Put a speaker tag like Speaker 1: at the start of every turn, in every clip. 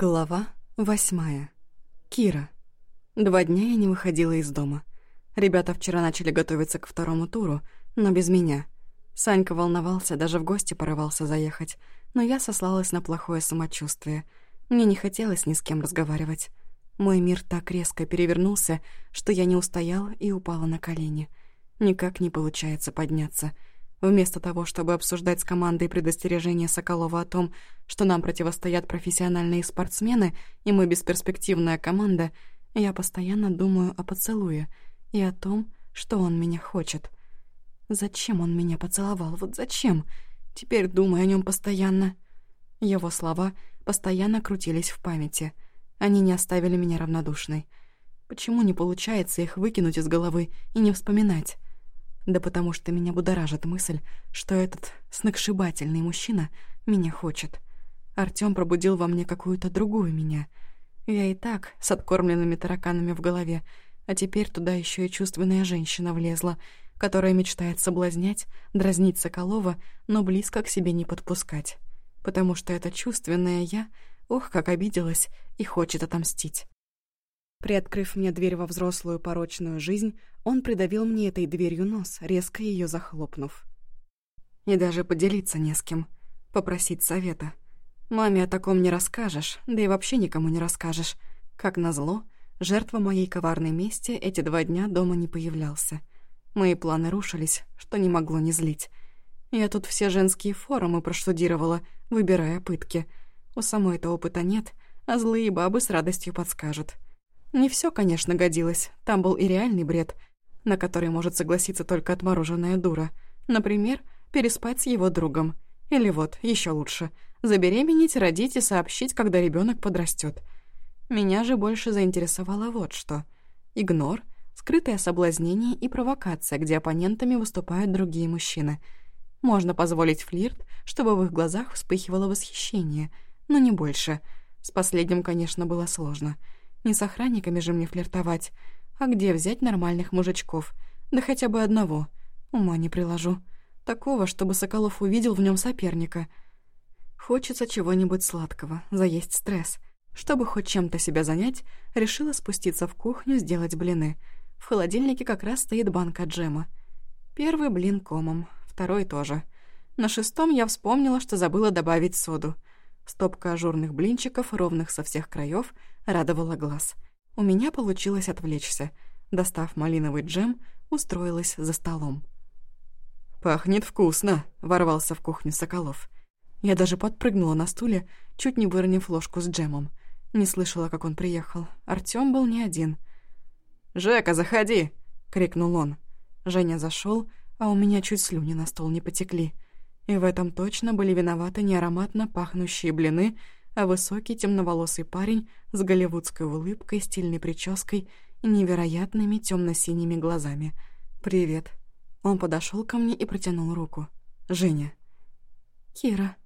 Speaker 1: Глава восьмая. Кира. Два дня я не выходила из дома. Ребята вчера начали готовиться к второму туру, но без меня. Санька волновался, даже в гости порывался заехать, но я сослалась на плохое самочувствие. Мне не хотелось ни с кем разговаривать. Мой мир так резко перевернулся, что я не устояла и упала на колени. Никак не получается подняться — Вместо того, чтобы обсуждать с командой предостережение Соколова о том, что нам противостоят профессиональные спортсмены, и мы бесперспективная команда, я постоянно думаю о поцелуе и о том, что он меня хочет. Зачем он меня поцеловал? Вот зачем? Теперь думаю о нем постоянно. Его слова постоянно крутились в памяти. Они не оставили меня равнодушной. Почему не получается их выкинуть из головы и не вспоминать? Да потому что меня будоражит мысль, что этот сногсшибательный мужчина меня хочет. Артём пробудил во мне какую-то другую меня. Я и так с откормленными тараканами в голове, а теперь туда еще и чувственная женщина влезла, которая мечтает соблазнять, дразнить Соколова, но близко к себе не подпускать. Потому что это чувственное я, ох, как обиделась и хочет отомстить. Приоткрыв мне дверь во взрослую порочную жизнь, он придавил мне этой дверью нос, резко ее захлопнув. И даже поделиться не с кем, попросить совета. Маме о таком не расскажешь, да и вообще никому не расскажешь. Как назло, жертва моей коварной мести эти два дня дома не появлялся. Мои планы рушились, что не могло не злить. Я тут все женские форумы проштудировала, выбирая пытки. У самой-то опыта нет, а злые бабы с радостью подскажут. Не все, конечно, годилось. Там был и реальный бред, на который может согласиться только отмороженная дура. Например, переспать с его другом. Или вот, еще лучше, забеременеть, родить и сообщить, когда ребенок подрастет. Меня же больше заинтересовало вот что. Игнор, скрытое соблазнение и провокация, где оппонентами выступают другие мужчины. Можно позволить флирт, чтобы в их глазах вспыхивало восхищение, но не больше. С последним, конечно, было сложно — не с охранниками же мне флиртовать. А где взять нормальных мужичков? Да хотя бы одного. Ума не приложу. Такого, чтобы Соколов увидел в нем соперника. Хочется чего-нибудь сладкого, заесть стресс. Чтобы хоть чем-то себя занять, решила спуститься в кухню сделать блины. В холодильнике как раз стоит банка джема. Первый блин комом, второй тоже. На шестом я вспомнила, что забыла добавить соду — Стопка ажурных блинчиков, ровных со всех краев, радовала глаз. У меня получилось отвлечься. Достав малиновый джем, устроилась за столом. «Пахнет вкусно!» — ворвался в кухню Соколов. Я даже подпрыгнула на стуле, чуть не выронив ложку с джемом. Не слышала, как он приехал. Артём был не один. «Жека, заходи!» — крикнул он. Женя зашел, а у меня чуть слюни на стол не потекли. И в этом точно были виноваты не ароматно пахнущие блины, а высокий темноволосый парень с голливудской улыбкой, стильной прической и невероятными темно-синими глазами. «Привет». Он подошел ко мне и протянул руку. «Женя». «Кира».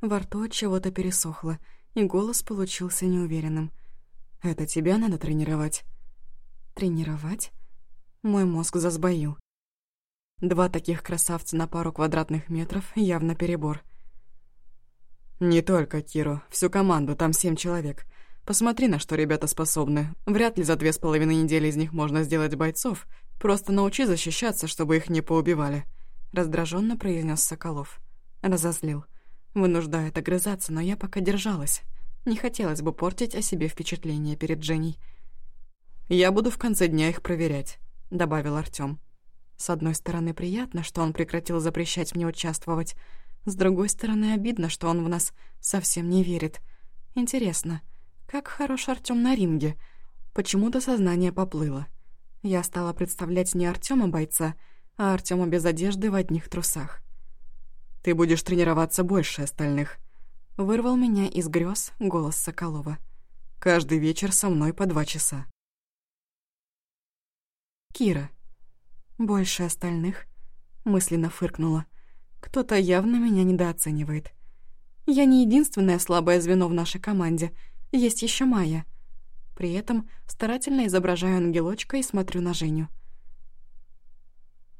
Speaker 1: Во рту от чего-то пересохло, и голос получился неуверенным. «Это тебя надо тренировать». «Тренировать?» Мой мозг засбоил. Два таких красавца на пару квадратных метров — явно перебор. «Не только Киру, всю команду, там семь человек. Посмотри, на что ребята способны. Вряд ли за две с половиной недели из них можно сделать бойцов. Просто научи защищаться, чтобы их не поубивали», — раздраженно произнес Соколов. Разозлил. Вынуждает огрызаться, но я пока держалась. Не хотелось бы портить о себе впечатление перед Женей. «Я буду в конце дня их проверять», — добавил Артём. С одной стороны, приятно, что он прекратил запрещать мне участвовать. С другой стороны, обидно, что он в нас совсем не верит. Интересно, как хорош Артём на ринге? Почему-то сознание поплыло. Я стала представлять не Артёма бойца, а Артёма без одежды в одних трусах. «Ты будешь тренироваться больше остальных», — вырвал меня из грез голос Соколова. «Каждый вечер со мной по два часа». Кира. «Больше остальных», — мысленно фыркнула. «Кто-то явно меня недооценивает. Я не единственное слабое звено в нашей команде, есть еще Майя». При этом старательно изображаю ангелочка и смотрю на Женю.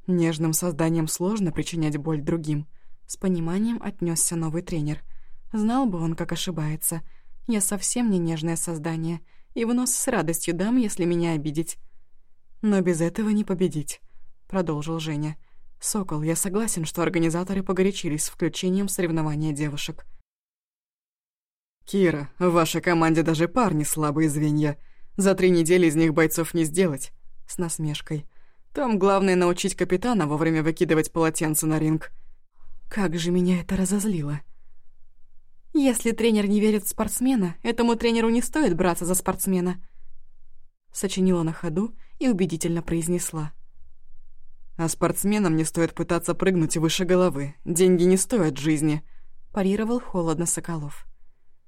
Speaker 1: Нежным созданием сложно причинять боль другим. С пониманием отнесся новый тренер. Знал бы он, как ошибается. Я совсем не нежное создание, и в нос с радостью дам, если меня обидеть. Но без этого не победить, продолжил Женя. «Сокол, я согласен, что организаторы погорячились с включением соревнования девушек». «Кира, в вашей команде даже парни слабые звенья. За три недели из них бойцов не сделать», — с насмешкой. «Там главное научить капитана вовремя выкидывать полотенце на ринг». Как же меня это разозлило. Если тренер не верит в спортсмена, этому тренеру не стоит браться за спортсмена. Сочинила на ходу и убедительно произнесла. А спортсменам не стоит пытаться прыгнуть выше головы. Деньги не стоят жизни. Парировал холодно Соколов.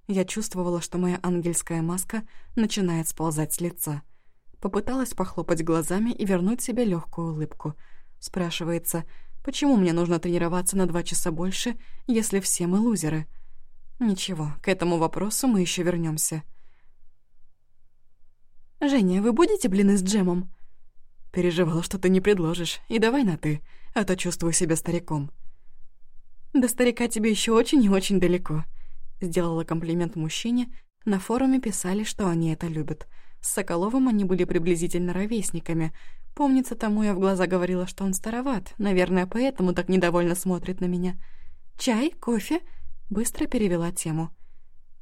Speaker 1: Я чувствовала, что моя ангельская маска начинает сползать с лица. Попыталась похлопать глазами и вернуть себе легкую улыбку. Спрашивается, почему мне нужно тренироваться на два часа больше, если все мы лузеры? Ничего, к этому вопросу мы еще вернемся. «Женя, вы будете блины с джемом?» Переживала, что ты не предложишь, и давай на «ты», а то чувствую себя стариком. «До старика тебе еще очень и очень далеко», — сделала комплимент мужчине. На форуме писали, что они это любят. С Соколовым они были приблизительно ровесниками. Помнится, тому я в глаза говорила, что он староват. Наверное, поэтому так недовольно смотрит на меня. «Чай? Кофе?» — быстро перевела тему.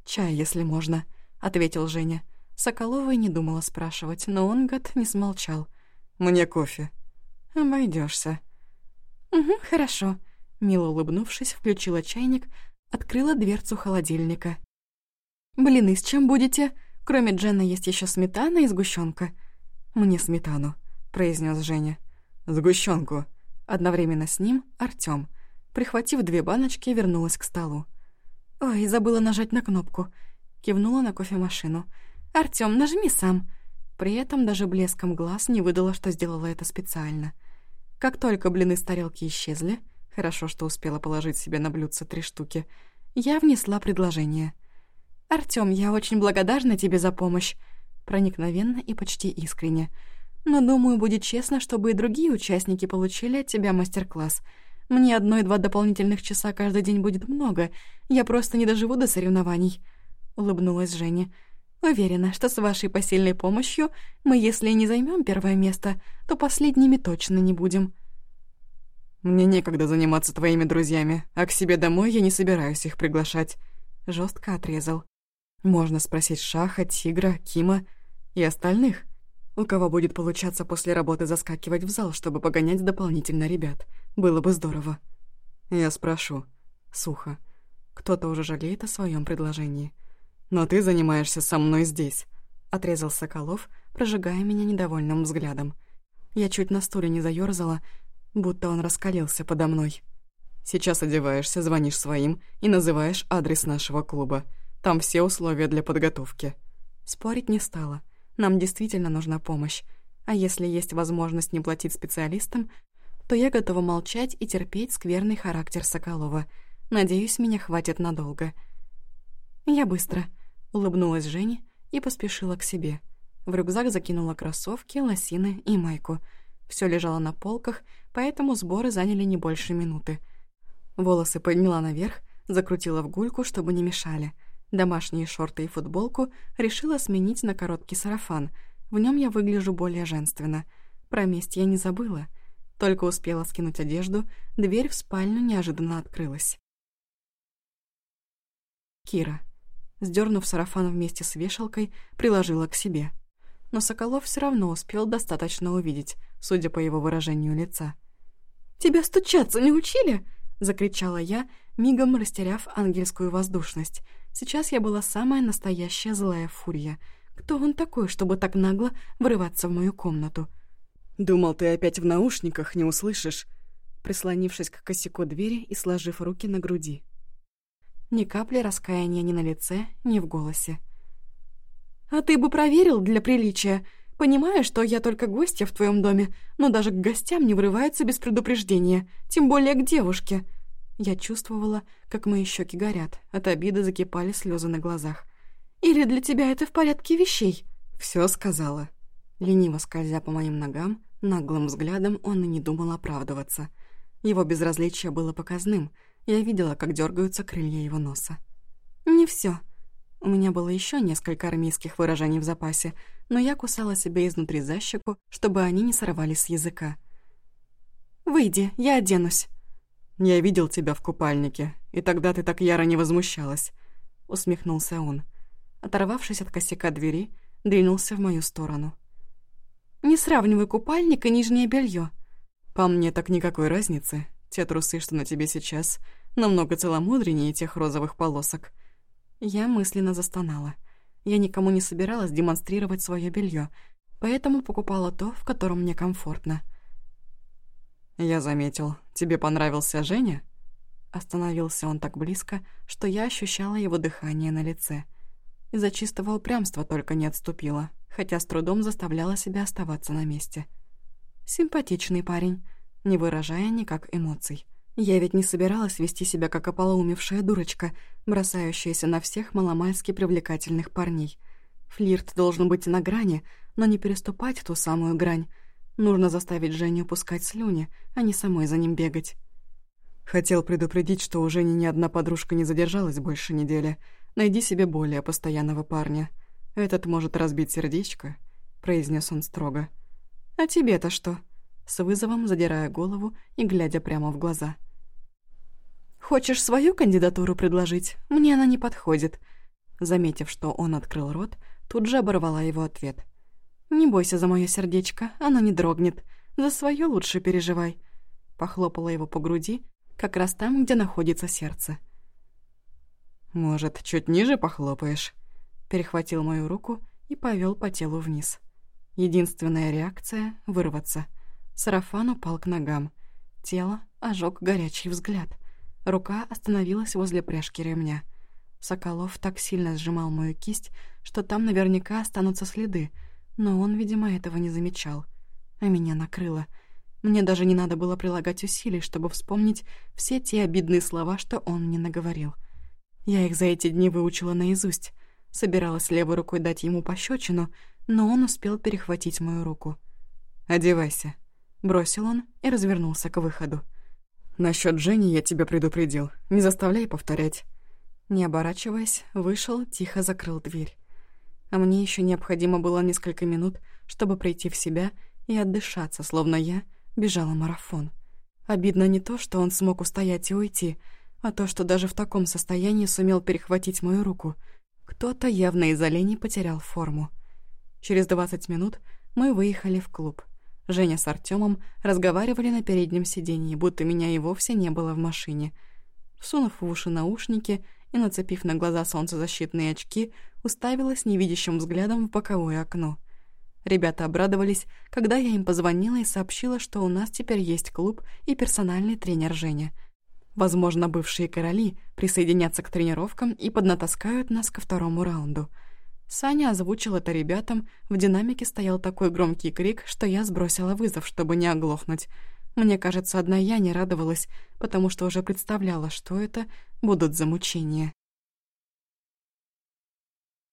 Speaker 1: «Чай, если можно», — ответил Женя. Соколова и не думала спрашивать, но он, гад, не смолчал. Мне кофе». Обойдешься. «Угу, хорошо». Мило улыбнувшись, включила чайник, открыла дверцу холодильника. «Блины с чем будете? Кроме джена есть еще сметана и сгущенка. «Мне сметану», — произнес Женя. «Сгущенку». Одновременно с ним Артём. Прихватив две баночки, вернулась к столу. «Ой, забыла нажать на кнопку». Кивнула на кофемашину. «Артём, нажми сам». При этом даже блеском глаз не выдала, что сделала это специально. Как только блины с тарелки исчезли, хорошо, что успела положить себе на блюдце три штуки, я внесла предложение. «Артём, я очень благодарна тебе за помощь», проникновенно и почти искренне. «Но, думаю, будет честно, чтобы и другие участники получили от тебя мастер-класс. Мне одной-два дополнительных часа каждый день будет много, я просто не доживу до соревнований», — улыбнулась Женя. Уверена, что с вашей посильной помощью мы, если не займем первое место, то последними точно не будем. Мне некогда заниматься твоими друзьями, а к себе домой я не собираюсь их приглашать. Жестко отрезал. Можно спросить Шаха, Тигра, Кима и остальных, у кого будет получаться после работы заскакивать в зал, чтобы погонять дополнительно ребят. Было бы здорово. Я спрошу. Сухо. Кто-то уже жалеет о своем предложении. «Но ты занимаешься со мной здесь», — отрезал Соколов, прожигая меня недовольным взглядом. Я чуть на стуле не заёрзала, будто он раскалился подо мной. «Сейчас одеваешься, звонишь своим и называешь адрес нашего клуба. Там все условия для подготовки». Спорить не стала. Нам действительно нужна помощь. А если есть возможность не платить специалистам, то я готова молчать и терпеть скверный характер Соколова. Надеюсь, меня хватит надолго. «Я быстро», Улыбнулась Жене и поспешила к себе. В рюкзак закинула кроссовки, лосины и майку. Все лежало на полках, поэтому сборы заняли не больше минуты. Волосы подняла наверх, закрутила в гульку, чтобы не мешали. Домашние шорты и футболку решила сменить на короткий сарафан. В нем я выгляжу более женственно. Про месть я не забыла. Только успела скинуть одежду, дверь в спальню неожиданно открылась. Кира. Сдернув сарафан вместе с вешалкой, приложила к себе. Но Соколов все равно успел достаточно увидеть, судя по его выражению лица. «Тебя стучаться не учили?» — закричала я, мигом растеряв ангельскую воздушность. Сейчас я была самая настоящая злая фурия. Кто он такой, чтобы так нагло врываться в мою комнату? «Думал, ты опять в наушниках не услышишь», прислонившись к косяку двери и сложив руки на груди. Ни капли раскаяния ни на лице, ни в голосе. «А ты бы проверил для приличия. Понимаю, что я только гостья в твоем доме, но даже к гостям не врываются без предупреждения, тем более к девушке». Я чувствовала, как мои щеки горят, от обиды закипали слезы на глазах. «Или для тебя это в порядке вещей?» Все сказала. Лениво скользя по моим ногам, наглым взглядом он и не думал оправдываться. Его безразличие было показным — я видела, как дергаются крылья его носа. «Не все. У меня было еще несколько армейских выражений в запасе, но я кусала себя изнутри за щеку, чтобы они не сорвались с языка. «Выйди, я оденусь».
Speaker 2: «Я видел тебя в купальнике, и тогда ты так яро не возмущалась», — усмехнулся он.
Speaker 1: Оторвавшись от косяка двери, двинулся в мою сторону. «Не сравнивай купальник и нижнее белье.
Speaker 2: «По мне так никакой разницы. Те трусы, что на тебе сейчас, намного целомудреннее тех розовых полосок».
Speaker 1: Я мысленно застонала. Я никому не собиралась демонстрировать свое белье, поэтому покупала то, в котором мне комфортно.
Speaker 2: «Я заметил, тебе понравился Женя?»
Speaker 1: Остановился он так близко, что я ощущала его дыхание на лице. Из-за чистого упрямства только не отступила, хотя с трудом заставляла себя оставаться на месте. Симпатичный парень, не выражая никак эмоций. Я ведь не собиралась вести себя как ополоумевшая дурочка, бросающаяся на всех маломальски привлекательных парней. Флирт должен быть на грани, но не переступать ту самую грань. Нужно заставить Женю пускать слюни, а не самой за ним бегать.
Speaker 2: Хотел предупредить, что у Жени ни одна подружка не задержалась больше недели. Найди себе более постоянного парня. Этот может разбить сердечко, произнес он строго.
Speaker 1: А тебе-то что? С вызовом задирая голову и глядя прямо в глаза. «Хочешь свою кандидатуру предложить? Мне она не подходит». Заметив, что он открыл рот, тут же оборвала его ответ. «Не бойся за мое сердечко, оно не дрогнет. За свое лучше переживай». Похлопала его по груди, как раз там, где находится сердце.
Speaker 2: «Может, чуть ниже похлопаешь?»
Speaker 1: Перехватил мою руку и повел по телу вниз. Единственная реакция — вырваться. Сарафан упал к ногам. Тело ожег горячий взгляд — Рука остановилась возле пряжки ремня. Соколов так сильно сжимал мою кисть, что там наверняка останутся следы, но он, видимо, этого не замечал. А меня накрыло. Мне даже не надо было прилагать усилий, чтобы вспомнить все те обидные слова, что он мне наговорил. Я их за эти дни выучила наизусть. Собиралась левой рукой дать ему пощечину, но он успел перехватить мою руку.
Speaker 2: «Одевайся», —
Speaker 1: бросил он и развернулся к выходу.
Speaker 2: Насчет Жени я тебя предупредил. Не заставляй повторять».
Speaker 1: Не оборачиваясь, вышел, тихо закрыл дверь. А мне еще необходимо было несколько минут, чтобы прийти в себя и отдышаться, словно я бежала марафон. Обидно не то, что он смог устоять и уйти, а то, что даже в таком состоянии сумел перехватить мою руку. Кто-то явно из оленей потерял форму. Через двадцать минут мы выехали в клуб. Женя с Артемом разговаривали на переднем сиденье, будто меня и вовсе не было в машине. Сунув в уши наушники и нацепив на глаза солнцезащитные очки, уставилась невидящим взглядом в боковое окно. Ребята обрадовались, когда я им позвонила и сообщила, что у нас теперь есть клуб и персональный тренер Женя. Возможно, бывшие короли присоединятся к тренировкам и поднатаскают нас ко второму раунду — Саня озвучил это ребятам, в динамике стоял такой громкий крик, что я сбросила вызов, чтобы не оглохнуть. Мне кажется, одна я не радовалась, потому что уже представляла, что это будут за мучения.